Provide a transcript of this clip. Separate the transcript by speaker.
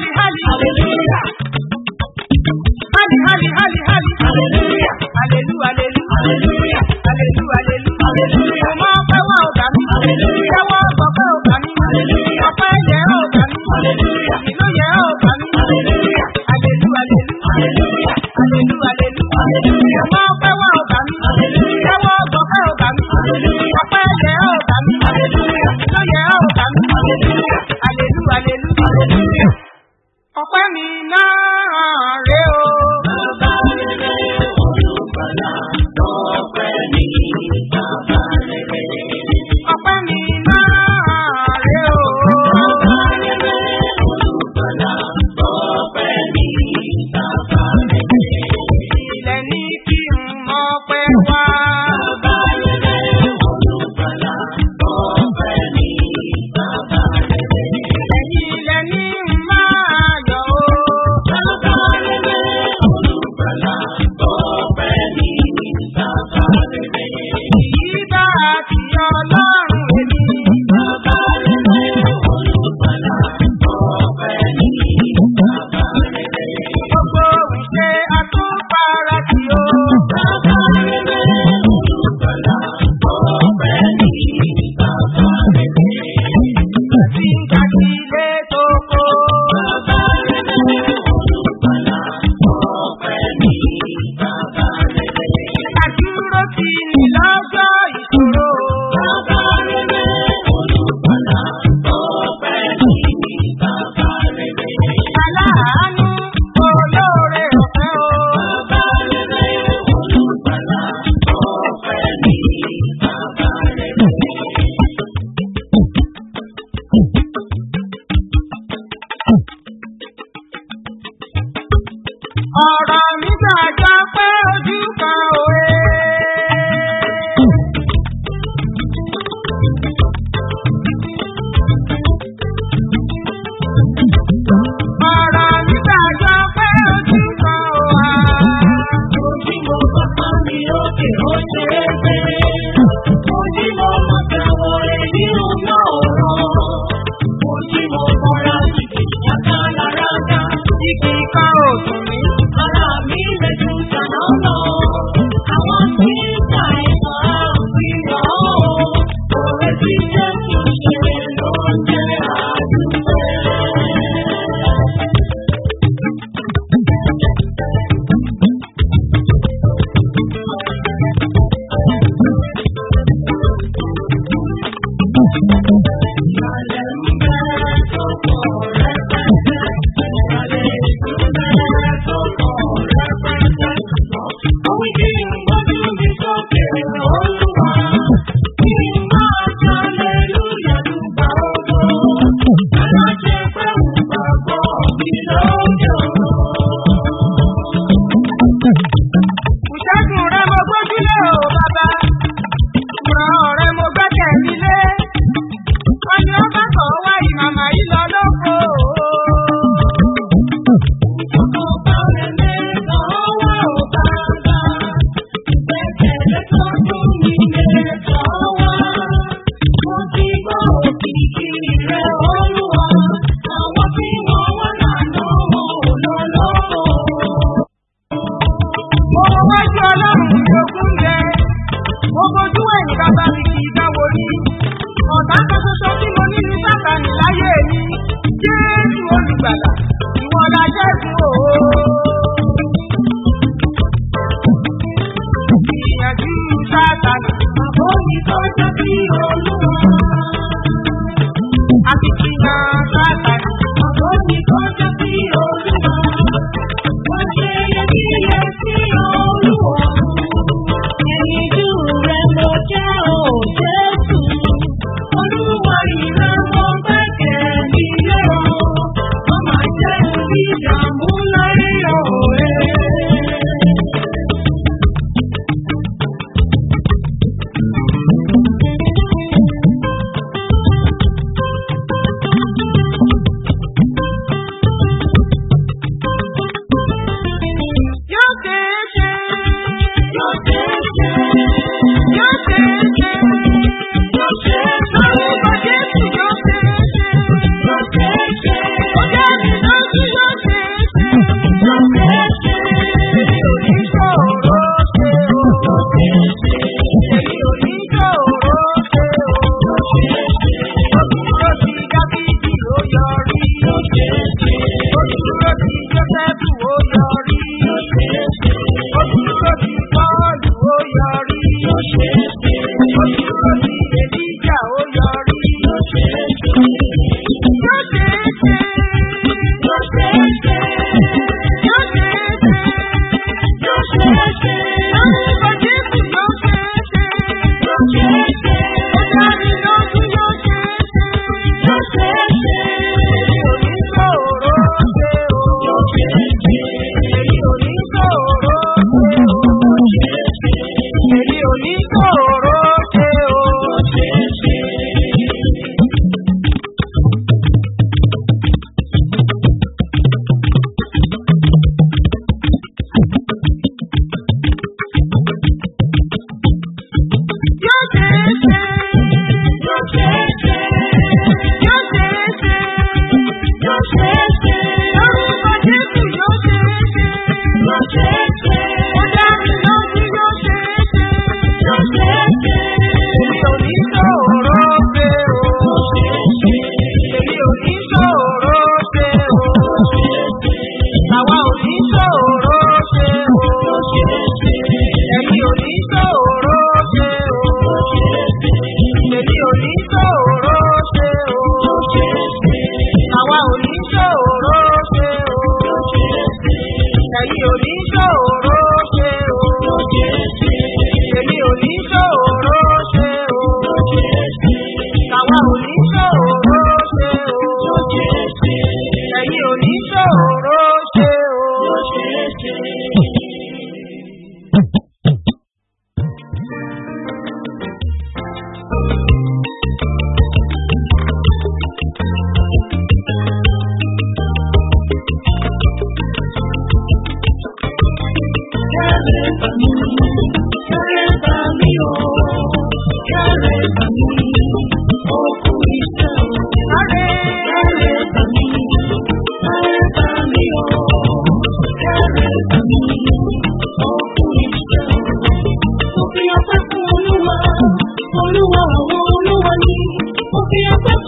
Speaker 1: Hallelujah! Hallelujah! hallelujah. Hali hallelujah. Hallelujah hallelujah. olúwa àwọn olúwa ni ó fi